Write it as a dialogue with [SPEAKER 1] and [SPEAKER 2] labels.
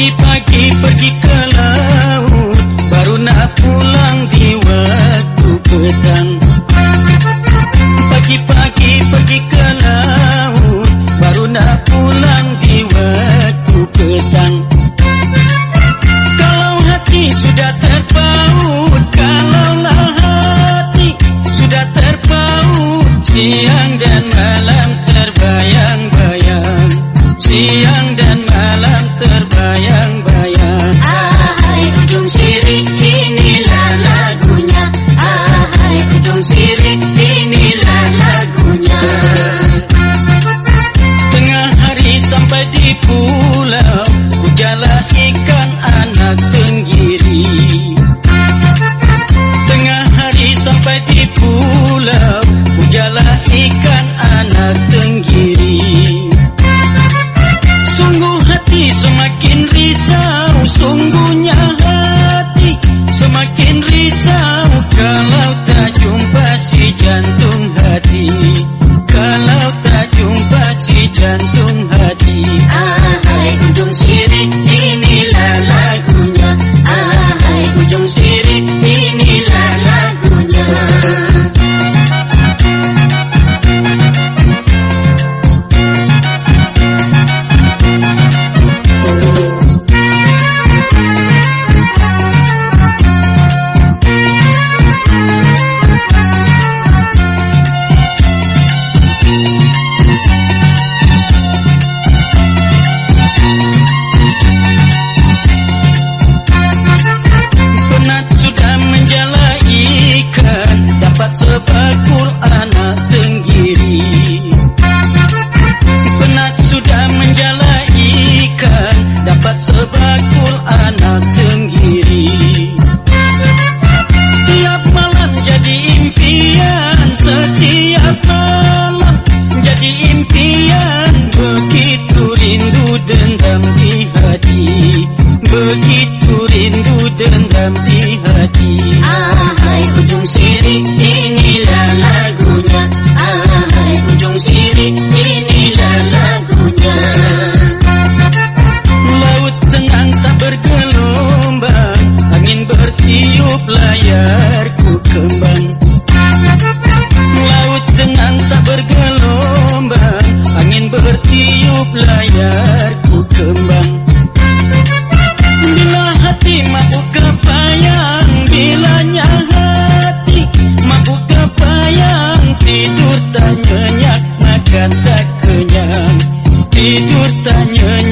[SPEAKER 1] pagi-pagi pergi ke laut.
[SPEAKER 2] Baru nak pulang di waktu petang. Pagi-pagi pergi ke laut. Baru nak pulang di waktu petang. Kalau hati sudah terpaut Kalaulah hati sudah terpaut. Siang dan malam terbayang-bayang. Siang dendam di hati. Begitu rindu dendam di hati.
[SPEAKER 1] Ahai ujung sirik inilah lagunya. Ahai ujung sirik inilah lagunya.
[SPEAKER 2] Laut tenang tak bergelombang Angin bertiup layarku kembang. Laut tenang tak hidup layar ku kembang. Bila hati mabuk kepayang bila hati mabuk kepayang Tidur tak nyenyak makan tak kenyang. Tidur tak nyenyak.